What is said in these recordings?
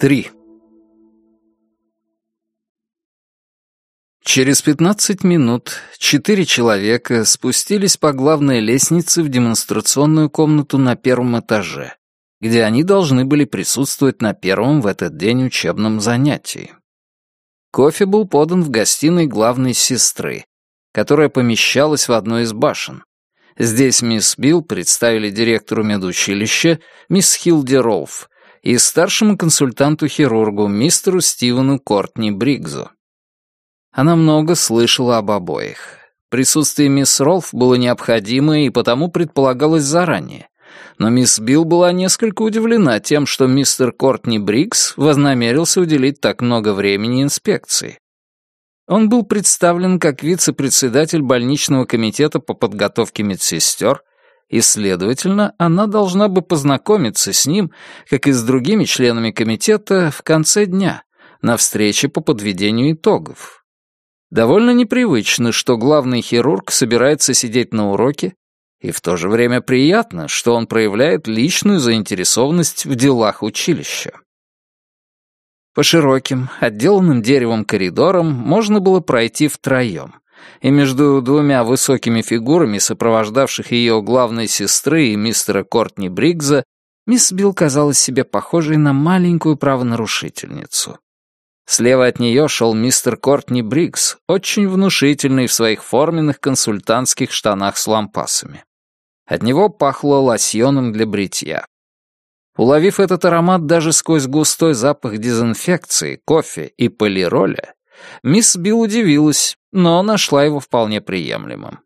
3. Через 15 минут четыре человека спустились по главной лестнице в демонстрационную комнату на первом этаже, где они должны были присутствовать на первом в этот день учебном занятии. Кофе был подан в гостиной главной сестры, которая помещалась в одной из башен. Здесь мисс Билл представили директору медучилища, мисс Хилди Ролф, и старшему консультанту-хирургу мистеру Стивену Кортни Бригзу. Она много слышала об обоих. Присутствие мисс Ролф было необходимо и потому предполагалось заранее. Но мисс Билл была несколько удивлена тем, что мистер Кортни Бригс вознамерился уделить так много времени инспекции. Он был представлен как вице-председатель больничного комитета по подготовке медсестер и, следовательно, она должна бы познакомиться с ним, как и с другими членами комитета, в конце дня, на встрече по подведению итогов. Довольно непривычно, что главный хирург собирается сидеть на уроке, и в то же время приятно, что он проявляет личную заинтересованность в делах училища. По широким, отделанным деревом коридорам можно было пройти втроем — и между двумя высокими фигурами, сопровождавших ее главной сестры и мистера Кортни Бригза, мисс Билл казалась себе похожей на маленькую правонарушительницу. Слева от нее шел мистер Кортни Бригс, очень внушительный в своих форменных консультантских штанах с лампасами. От него пахло лосьоном для бритья. Уловив этот аромат даже сквозь густой запах дезинфекции, кофе и полироля, Мисс Билл удивилась, но нашла его вполне приемлемым.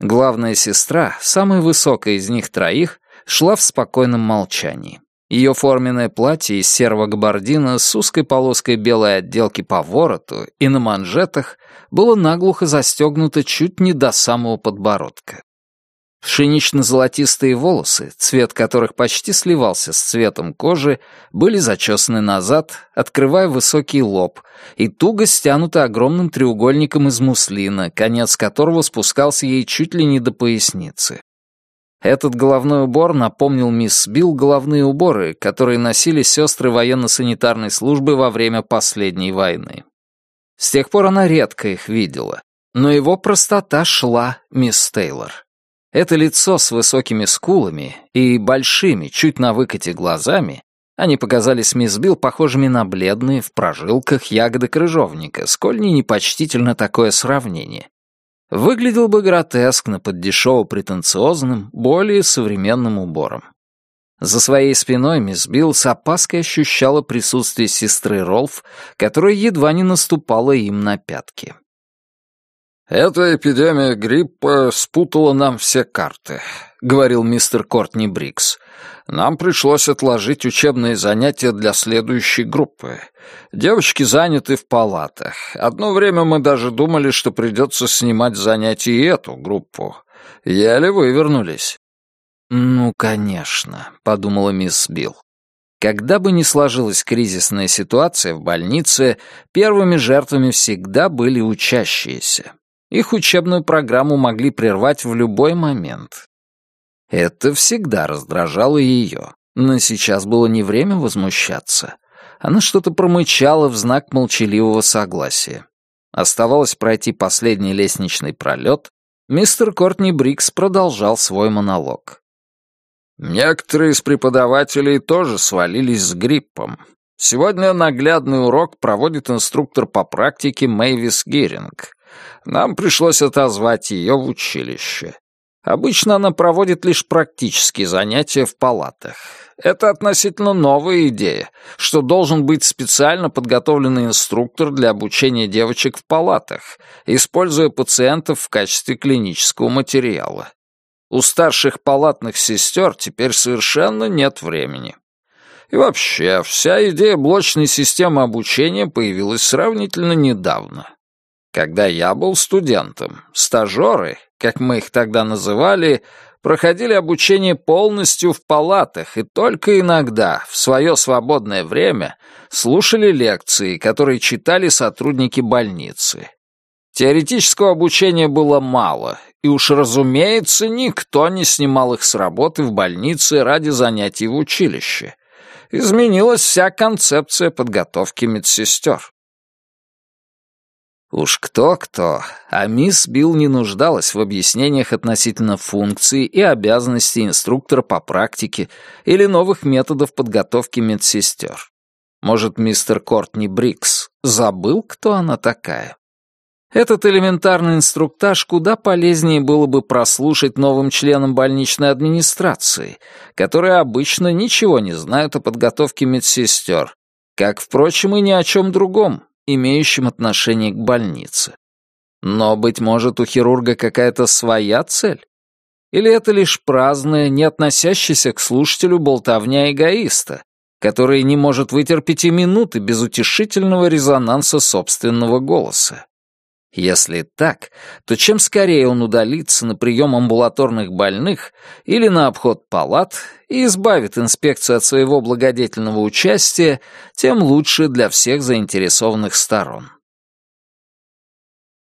Главная сестра, самая высокая из них троих, шла в спокойном молчании. Ее форменное платье из серого габардина с узкой полоской белой отделки по вороту и на манжетах было наглухо застегнуто чуть не до самого подбородка. Пшенично-золотистые волосы, цвет которых почти сливался с цветом кожи, были зачесаны назад, открывая высокий лоб, и туго стянуты огромным треугольником из муслина, конец которого спускался ей чуть ли не до поясницы. Этот головной убор напомнил мисс Билл головные уборы, которые носили сестры военно-санитарной службы во время последней войны. С тех пор она редко их видела, но его простота шла мисс Тейлор. Это лицо с высокими скулами и большими, чуть на выкате глазами, они показались мисс Билл похожими на бледные, в прожилках ягоды крыжовника, сколь не непочтительно такое сравнение. Выглядел бы гротескно под дешево-претенциозным, более современным убором. За своей спиной мисс Билл с опаской ощущала присутствие сестры Ролф, которая едва не наступала им на пятки. «Эта эпидемия гриппа спутала нам все карты», — говорил мистер Кортни Брикс. «Нам пришлось отложить учебные занятия для следующей группы. Девочки заняты в палатах. Одно время мы даже думали, что придется снимать занятия и эту группу. Еле вывернулись». «Ну, конечно», — подумала мисс Билл. Когда бы ни сложилась кризисная ситуация в больнице, первыми жертвами всегда были учащиеся. Их учебную программу могли прервать в любой момент. Это всегда раздражало ее, но сейчас было не время возмущаться. Она что-то промычала в знак молчаливого согласия. Оставалось пройти последний лестничный пролет. Мистер Кортни Брикс продолжал свой монолог. Некоторые из преподавателей тоже свалились с гриппом. Сегодня наглядный урок проводит инструктор по практике Мэйвис Геринг. Нам пришлось отозвать ее в училище. Обычно она проводит лишь практические занятия в палатах. Это относительно новая идея, что должен быть специально подготовленный инструктор для обучения девочек в палатах, используя пациентов в качестве клинического материала. У старших палатных сестер теперь совершенно нет времени. И вообще, вся идея блочной системы обучения появилась сравнительно недавно. Когда я был студентом, стажеры, как мы их тогда называли, проходили обучение полностью в палатах и только иногда, в свое свободное время, слушали лекции, которые читали сотрудники больницы. Теоретического обучения было мало, и уж, разумеется, никто не снимал их с работы в больнице ради занятий в училище. Изменилась вся концепция подготовки медсестер. Уж кто-кто, а мисс Билл не нуждалась в объяснениях относительно функций и обязанностей инструктора по практике или новых методов подготовки медсестер. Может, мистер Кортни Брикс забыл, кто она такая? Этот элементарный инструктаж куда полезнее было бы прослушать новым членам больничной администрации, которые обычно ничего не знают о подготовке медсестер, как, впрочем, и ни о чем другом, имеющем отношение к больнице. Но, быть может, у хирурга какая-то своя цель? Или это лишь праздная, не относящаяся к слушателю болтовня эгоиста, который не может вытерпеть и минуты без утешительного резонанса собственного голоса? Если так, то чем скорее он удалится на прием амбулаторных больных или на обход палат и избавит инспекцию от своего благодетельного участия, тем лучше для всех заинтересованных сторон.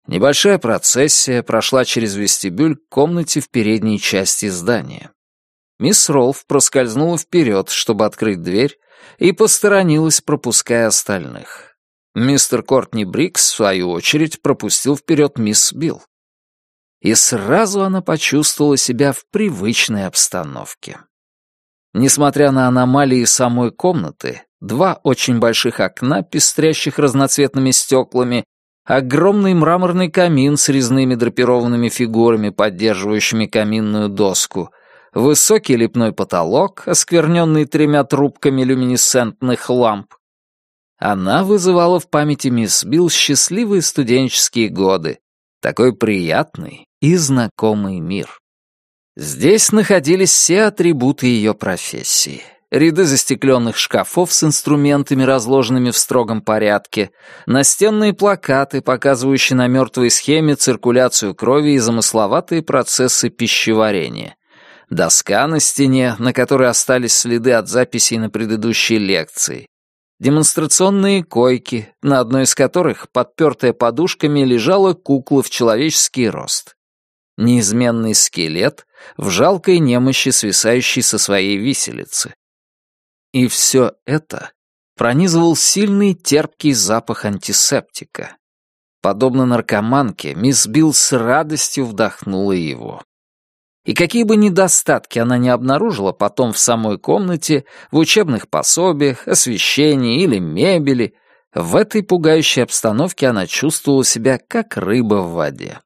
Небольшая процессия прошла через вестибюль к комнате в передней части здания. Мисс Ролф проскользнула вперед, чтобы открыть дверь, и посторонилась, пропуская остальных. Мистер Кортни Брикс, в свою очередь, пропустил вперед мисс Билл. И сразу она почувствовала себя в привычной обстановке. Несмотря на аномалии самой комнаты, два очень больших окна, пестрящих разноцветными стеклами, огромный мраморный камин с резными драпированными фигурами, поддерживающими каминную доску, высокий лепной потолок, оскверненный тремя трубками люминесцентных ламп, она вызывала в памяти мисс Билл счастливые студенческие годы, такой приятный и знакомый мир. Здесь находились все атрибуты ее профессии. Ряды застекленных шкафов с инструментами, разложенными в строгом порядке, настенные плакаты, показывающие на мертвой схеме циркуляцию крови и замысловатые процессы пищеварения, доска на стене, на которой остались следы от записей на предыдущей лекции, демонстрационные койки, на одной из которых, подпертая подушками, лежала кукла в человеческий рост. Неизменный скелет в жалкой немощи, свисающий со своей виселицы. И все это пронизывал сильный терпкий запах антисептика. Подобно наркоманке, мисс Билл с радостью вдохнула его. И какие бы недостатки она не обнаружила потом в самой комнате, в учебных пособиях, освещении или мебели, в этой пугающей обстановке она чувствовала себя как рыба в воде.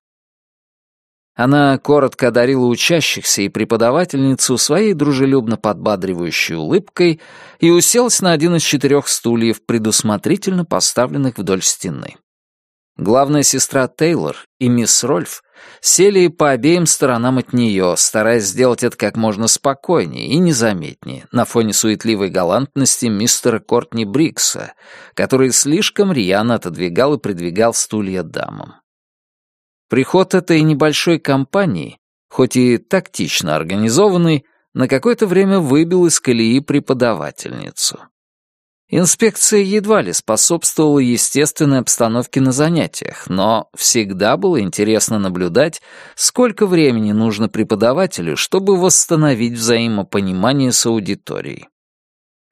Она коротко одарила учащихся и преподавательницу своей дружелюбно подбадривающей улыбкой и уселась на один из четырех стульев, предусмотрительно поставленных вдоль стены. Главная сестра Тейлор и мисс Рольф сели по обеим сторонам от нее, стараясь сделать это как можно спокойнее и незаметнее на фоне суетливой галантности мистера Кортни Брикса, который слишком рьяно отодвигал и придвигал стулья дамам. Приход этой небольшой компании, хоть и тактично организованный, на какое-то время выбил из колеи преподавательницу. Инспекция едва ли способствовала естественной обстановке на занятиях, но всегда было интересно наблюдать, сколько времени нужно преподавателю, чтобы восстановить взаимопонимание с аудиторией.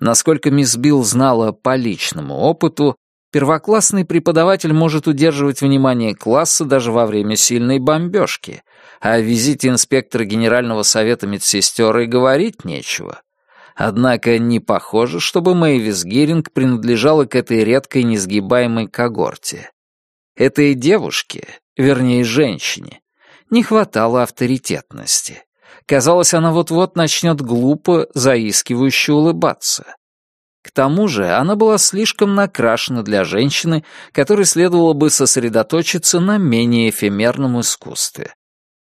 Насколько мисс Билл знала по личному опыту, первоклассный преподаватель может удерживать внимание класса даже во время сильной бомбежки, а о визите инспектора Генерального совета медсестер и говорить нечего. Однако не похоже, чтобы Мэйвис Гиринг принадлежала к этой редкой несгибаемой когорте. Этой девушке, вернее, женщине, не хватало авторитетности. Казалось, она вот-вот начнет глупо, заискивающе улыбаться. К тому же она была слишком накрашена для женщины, которой следовало бы сосредоточиться на менее эфемерном искусстве.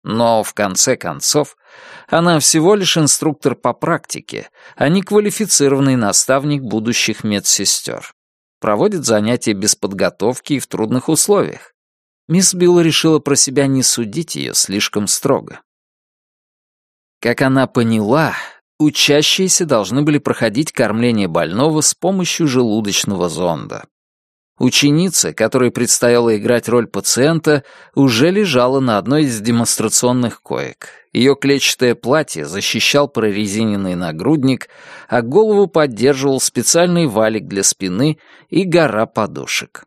Но, в конце концов, она всего лишь инструктор по практике, а не квалифицированный наставник будущих медсестер. Проводит занятия без подготовки и в трудных условиях. Мисс Билл решила про себя не судить ее слишком строго. Как она поняла, учащиеся должны были проходить кормление больного с помощью желудочного зонда. Ученица, которой предстояло играть роль пациента, уже лежала на одной из демонстрационных коек. Ее клетчатое платье защищал прорезиненный нагрудник, а голову поддерживал специальный валик для спины и гора подушек.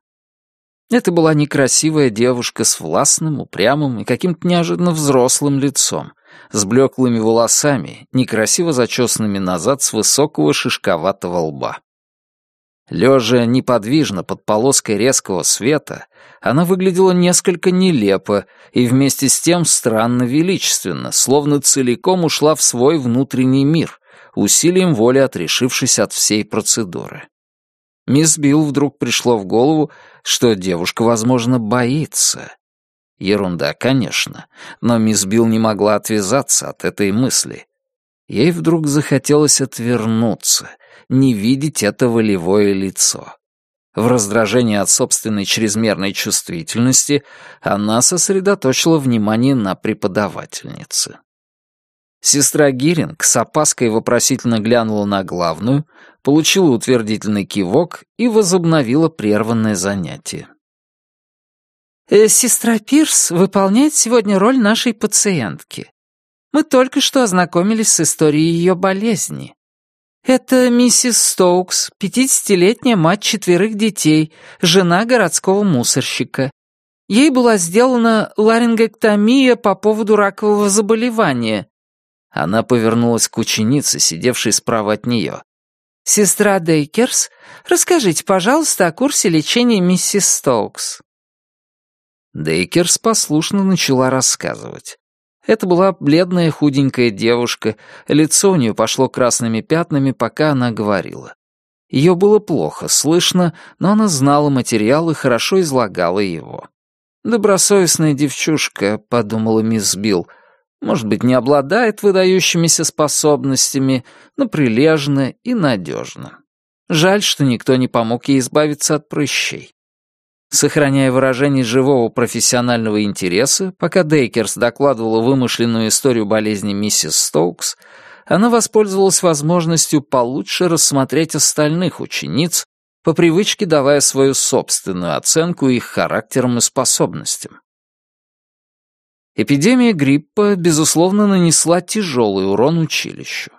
Это была некрасивая девушка с властным, упрямым и каким-то неожиданно взрослым лицом, с блеклыми волосами, некрасиво зачесанными назад с высокого шишковатого лба. Лежа неподвижно под полоской резкого света, она выглядела несколько нелепо и вместе с тем странно величественно, словно целиком ушла в свой внутренний мир, усилием воли отрешившись от всей процедуры. Мисс Билл вдруг пришло в голову, что девушка, возможно, боится. Ерунда, конечно, но мисс Билл не могла отвязаться от этой мысли. Ей вдруг захотелось отвернуться, не видеть это волевое лицо. В раздражении от собственной чрезмерной чувствительности она сосредоточила внимание на преподавательнице. Сестра Гиринг с опаской вопросительно глянула на главную, получила утвердительный кивок и возобновила прерванное занятие. «Э, «Сестра Пирс выполняет сегодня роль нашей пациентки. Мы только что ознакомились с историей ее болезни. Это миссис Стоукс, пятидесятилетняя мать четверых детей, жена городского мусорщика. Ей была сделана ларингоктомия по поводу ракового заболевания». Она повернулась к ученице, сидевшей справа от нее. «Сестра Дейкерс, расскажите, пожалуйста, о курсе лечения миссис Стоукс». Дейкерс послушно начала рассказывать. Это была бледная худенькая девушка, лицо у нее пошло красными пятнами, пока она говорила. Ее было плохо слышно, но она знала материал и хорошо излагала его. «Добросовестная девчушка», — подумала мисс Билл, может быть, не обладает выдающимися способностями, но прилежна и надежна. Жаль, что никто не помог ей избавиться от прыщей. Сохраняя выражение живого профессионального интереса, пока Дейкерс докладывала вымышленную историю болезни миссис Стоукс, она воспользовалась возможностью получше рассмотреть остальных учениц, по привычке давая свою собственную оценку их характерам и способностям. Эпидемия гриппа, безусловно, нанесла тяжелый урон училищу.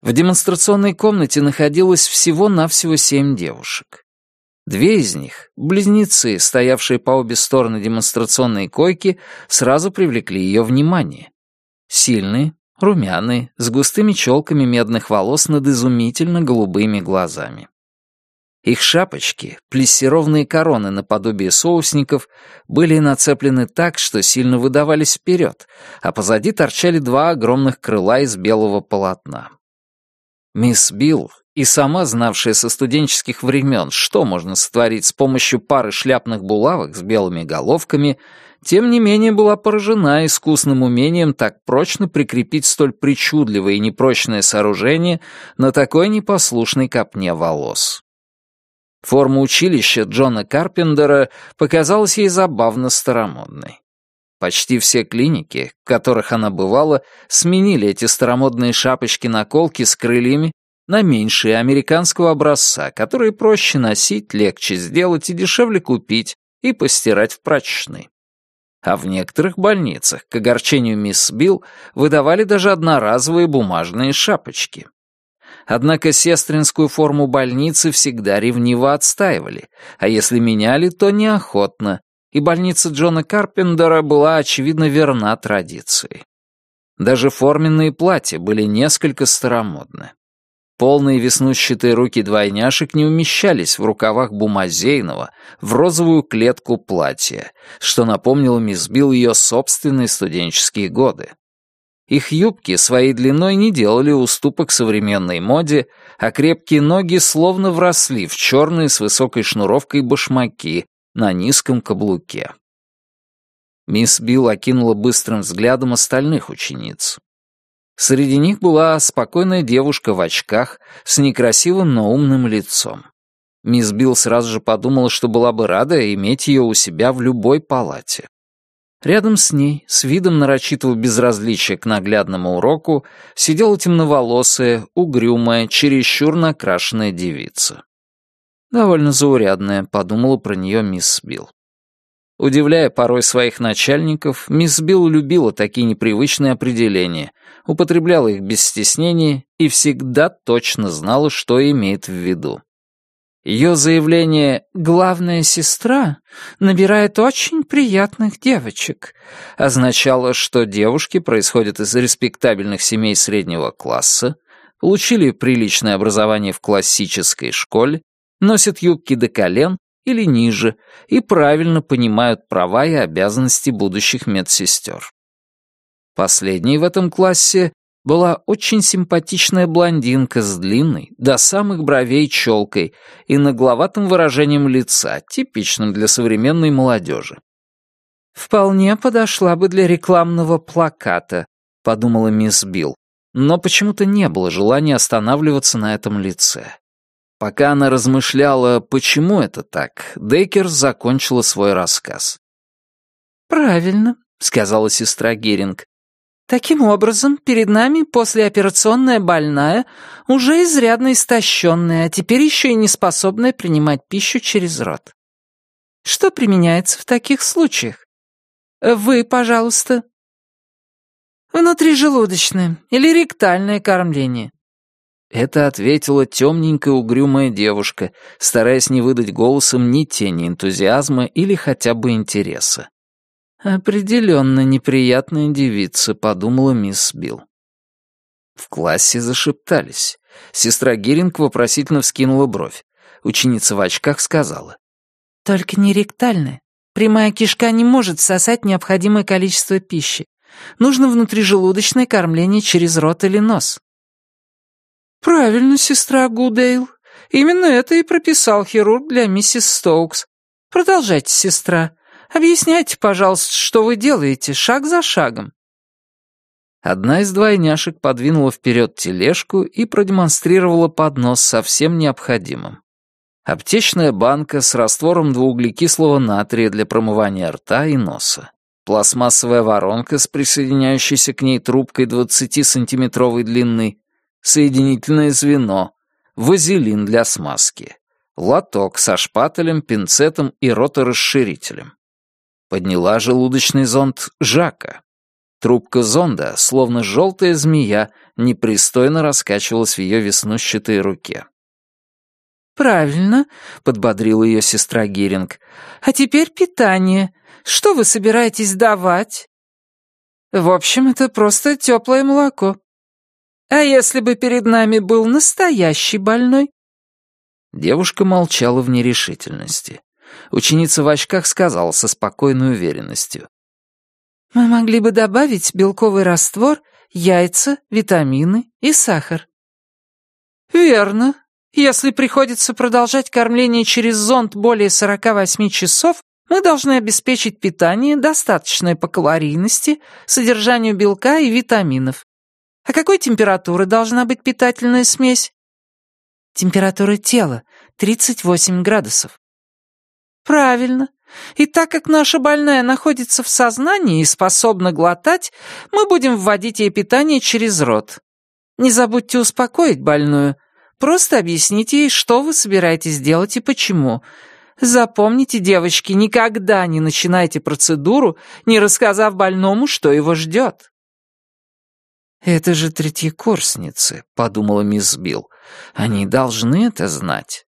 В демонстрационной комнате находилось всего-навсего семь девушек. Две из них, близнецы, стоявшие по обе стороны демонстрационной койки, сразу привлекли ее внимание. Сильные, румяные, с густыми челками медных волос над изумительно голубыми глазами. Их шапочки, плессированные короны наподобие соусников, были нацеплены так, что сильно выдавались вперед, а позади торчали два огромных крыла из белого полотна. Мисс Билл и сама знавшая со студенческих времен, что можно сотворить с помощью пары шляпных булавок с белыми головками, тем не менее была поражена искусным умением так прочно прикрепить столь причудливое и непрочное сооружение на такой непослушной копне волос. Форма училища Джона Карпендера показалась ей забавно старомодной. Почти все клиники, в которых она бывала, сменили эти старомодные шапочки-наколки с крыльями на меньшие американского образца, которые проще носить, легче сделать и дешевле купить и постирать в прачечной. А в некоторых больницах, к огорчению мисс Билл, выдавали даже одноразовые бумажные шапочки. Однако сестринскую форму больницы всегда ревниво отстаивали, а если меняли, то неохотно, и больница Джона Карпендера была, очевидно, верна традиции. Даже форменные платья были несколько старомодны. Полные веснущатые руки двойняшек не умещались в рукавах бумазейного, в розовую клетку платья, что напомнило мисс Билл ее собственные студенческие годы. Их юбки своей длиной не делали уступок современной моде, а крепкие ноги словно вросли в черные с высокой шнуровкой башмаки на низком каблуке. Мисс Билл окинула быстрым взглядом остальных учениц. Среди них была спокойная девушка в очках с некрасивым, но умным лицом. Мисс Билл сразу же подумала, что была бы рада иметь ее у себя в любой палате. Рядом с ней, с видом нарочитого безразличия к наглядному уроку, сидела темноволосая, угрюмая, чересчур накрашенная девица. Довольно заурядная, подумала про нее мисс Билл. Удивляя порой своих начальников, мисс Билл любила такие непривычные определения, употребляла их без стеснения и всегда точно знала, что имеет в виду. Ее заявление «главная сестра» набирает очень приятных девочек означало, что девушки происходят из респектабельных семей среднего класса, получили приличное образование в классической школе, носят юбки до колен или ниже и правильно понимают права и обязанности будущих медсестер. Последней в этом классе была очень симпатичная блондинка с длинной, до самых бровей челкой и нагловатым выражением лица, типичным для современной молодежи. «Вполне подошла бы для рекламного плаката», — подумала мисс Билл, но почему-то не было желания останавливаться на этом лице. Пока она размышляла, почему это так, Дейкер закончила свой рассказ. «Правильно», — сказала сестра Геринг. «Таким образом, перед нами послеоперационная больная, уже изрядно истощенная, а теперь еще и не способная принимать пищу через рот. Что применяется в таких случаях? Вы, пожалуйста». «Внутрижелудочное или ректальное кормление», это ответила темненькая угрюмая девушка, стараясь не выдать голосом ни тени энтузиазма или хотя бы интереса. «Определенно неприятная девица», — подумала мисс Билл. В классе зашептались. Сестра Гиринг вопросительно вскинула бровь. Ученица в очках сказала. «Только не ректальная. Прямая кишка не может всосать необходимое количество пищи. Нужно внутрижелудочное кормление через рот или нос». «Правильно, сестра Гудейл. Именно это и прописал хирург для миссис Стоукс. Продолжайте, сестра. Объясняйте, пожалуйста, что вы делаете, шаг за шагом». Одна из двойняшек подвинула вперед тележку и продемонстрировала поднос со всем необходимым. Аптечная банка с раствором двууглекислого натрия для промывания рта и носа. Пластмассовая воронка с присоединяющейся к ней трубкой 20-сантиметровой длины, соединительное звено, вазелин для смазки, лоток со шпателем, пинцетом и роторасширителем. Подняла желудочный зонд Жака. Трубка зонда, словно желтая змея, непристойно раскачивалась в ее веснущатой руке. «Правильно», — подбодрила ее сестра Гиринг. «А теперь питание. Что вы собираетесь давать?» «В общем, это просто теплое молоко. А если бы перед нами был настоящий больной?» Девушка молчала в нерешительности. Ученица в очках сказала со спокойной уверенностью. «Мы могли бы добавить белковый раствор, яйца, витамины и сахар». «Верно. Если приходится продолжать кормление через зонд более 48 часов, мы должны обеспечить питание, достаточное по калорийности, содержанию белка и витаминов. А какой температуры должна быть питательная смесь? Температура тела — 38 градусов. Правильно. И так как наша больная находится в сознании и способна глотать, мы будем вводить ей питание через рот. Не забудьте успокоить больную. Просто объясните ей, что вы собираетесь делать и почему. Запомните, девочки, никогда не начинайте процедуру, не рассказав больному, что его ждет. «Это же третьекурсницы», — подумала мисс Билл. «Они должны это знать».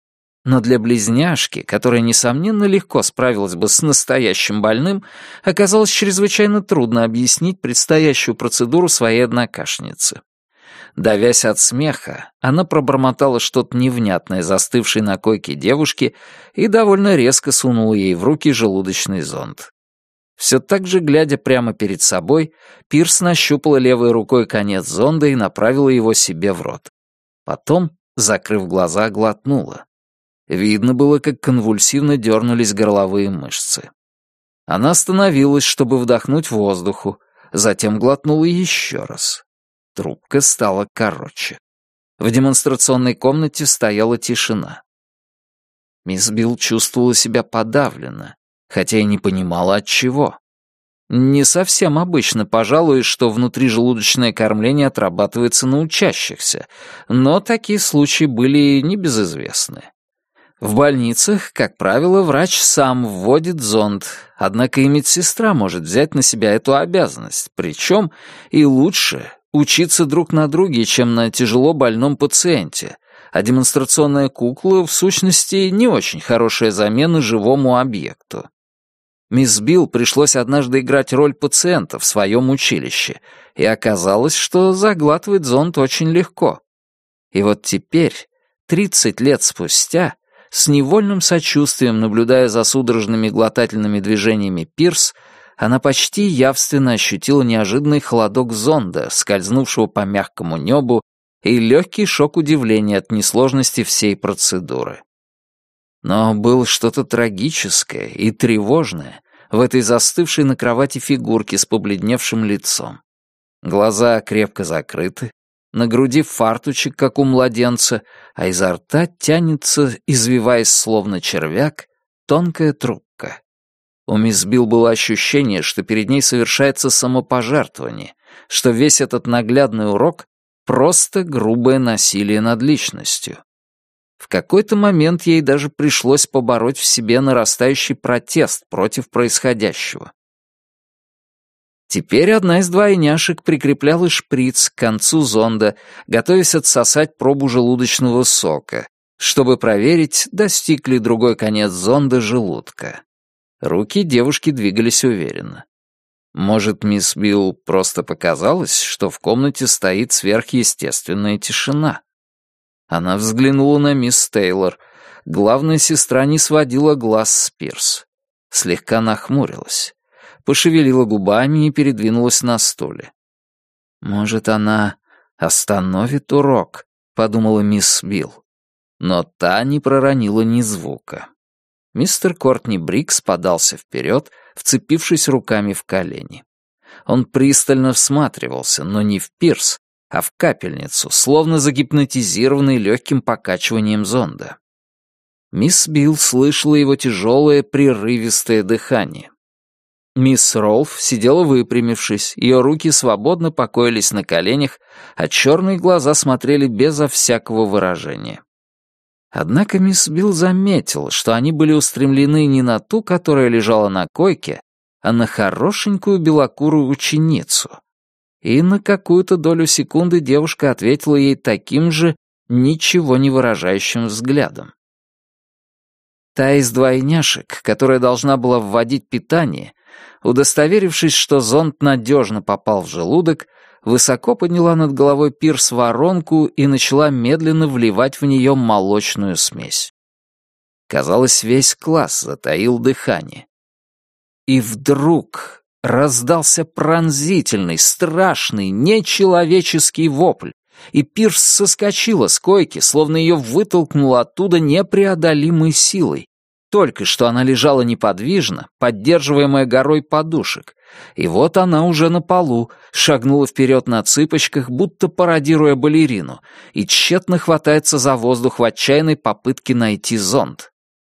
Но для близняшки, которая, несомненно, легко справилась бы с настоящим больным, оказалось чрезвычайно трудно объяснить предстоящую процедуру своей однокашнице. Давясь от смеха, она пробормотала что-то невнятное застывшей на койке девушки и довольно резко сунула ей в руки желудочный зонд. Все так же, глядя прямо перед собой, Пирс нащупала левой рукой конец зонда и направила его себе в рот. Потом, закрыв глаза, глотнула. Видно было, как конвульсивно дернулись горловые мышцы. Она остановилась, чтобы вдохнуть воздуху, затем глотнула еще раз. Трубка стала короче. В демонстрационной комнате стояла тишина. Мисс Билл чувствовала себя подавленно, хотя и не понимала от чего. Не совсем обычно, пожалуй, что внутрижелудочное кормление отрабатывается на учащихся, но такие случаи были небезызвестны. В больницах, как правило, врач сам вводит зонд, однако и медсестра может взять на себя эту обязанность, причем и лучше учиться друг на друге, чем на тяжело больном пациенте, а демонстрационная кукла, в сущности, не очень хорошая замена живому объекту. Мисс Билл пришлось однажды играть роль пациента в своем училище, и оказалось, что заглатывает зонд очень легко. И вот теперь, 30 лет спустя, с невольным сочувствием, наблюдая за судорожными глотательными движениями Пирс, она почти явственно ощутила неожиданный холодок зонда, скользнувшего по мягкому небу, и легкий шок удивления от несложности всей процедуры. Но было что-то трагическое и тревожное в этой застывшей на кровати фигурке с побледневшим лицом. Глаза крепко закрыты, на груди фартучек, как у младенца, а изо рта тянется, извиваясь словно червяк, тонкая трубка. У мисс Билл было ощущение, что перед ней совершается самопожертвование, что весь этот наглядный урок — просто грубое насилие над личностью. В какой-то момент ей даже пришлось побороть в себе нарастающий протест против происходящего. Теперь одна из двойняшек прикрепляла шприц к концу зонда, готовясь отсосать пробу желудочного сока, чтобы проверить, достиг ли другой конец зонда желудка. Руки девушки двигались уверенно. Может, мисс Билл просто показалось, что в комнате стоит сверхъестественная тишина? Она взглянула на мисс Тейлор. Главная сестра не сводила глаз с Пирс. Слегка нахмурилась пошевелила губами и передвинулась на стуле. «Может, она остановит урок?» — подумала мисс Билл. Но та не проронила ни звука. Мистер Кортни Брикс подался вперед, вцепившись руками в колени. Он пристально всматривался, но не в пирс, а в капельницу, словно загипнотизированный легким покачиванием зонда. Мисс Билл слышала его тяжелое, прерывистое дыхание. Мисс Ролф сидела выпрямившись, ее руки свободно покоились на коленях, а черные глаза смотрели безо всякого выражения. Однако мисс Билл заметила, что они были устремлены не на ту, которая лежала на койке, а на хорошенькую белокурую ученицу. И на какую-то долю секунды девушка ответила ей таким же, ничего не выражающим взглядом. Та из двойняшек, которая должна была вводить питание, удостоверившись, что зонд надежно попал в желудок, высоко подняла над головой пирс воронку и начала медленно вливать в нее молочную смесь. Казалось, весь класс затаил дыхание. И вдруг раздался пронзительный, страшный, нечеловеческий вопль, и Пирс соскочила с койки, словно ее вытолкнуло оттуда непреодолимой силой, только что она лежала неподвижно, поддерживаемая горой подушек, и вот она уже на полу, шагнула вперед на цыпочках, будто пародируя балерину, и тщетно хватается за воздух в отчаянной попытке найти зонт.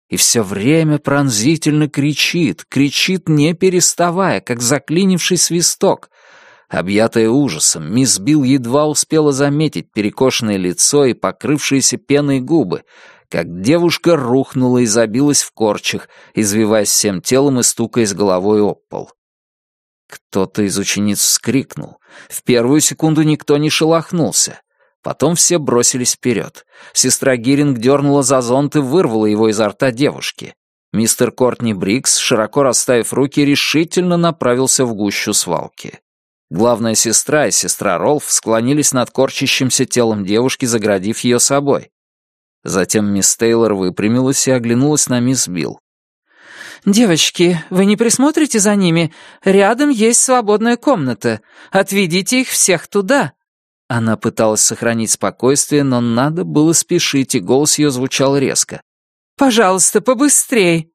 И все время пронзительно кричит, кричит не переставая, как заклинивший свисток. Объятая ужасом, мисс Билл едва успела заметить перекошенное лицо и покрывшиеся пеной губы, как девушка рухнула и забилась в корчах, извиваясь всем телом и стукаясь головой об пол. Кто-то из учениц вскрикнул. В первую секунду никто не шелохнулся. Потом все бросились вперед. Сестра Гиринг дернула за зонт и вырвала его изо рта девушки. Мистер Кортни Брикс, широко расставив руки, решительно направился в гущу свалки. Главная сестра и сестра Ролф склонились над корчащимся телом девушки, заградив ее собой. Затем мисс Тейлор выпрямилась и оглянулась на мисс Билл. «Девочки, вы не присмотрите за ними? Рядом есть свободная комната. Отведите их всех туда». Она пыталась сохранить спокойствие, но надо было спешить, и голос ее звучал резко. «Пожалуйста, побыстрей!»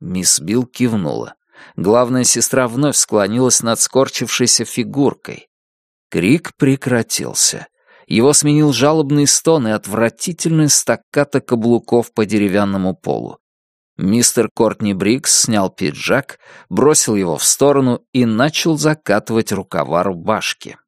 Мисс Билл кивнула. Главная сестра вновь склонилась над скорчившейся фигуркой. Крик прекратился. Его сменил жалобный стон и отвратительная стакката каблуков по деревянному полу. Мистер Кортни Брикс снял пиджак, бросил его в сторону и начал закатывать рукава рубашки.